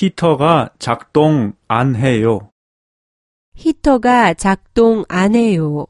히터가 작동 안 해요. 히터가 작동 안 해요.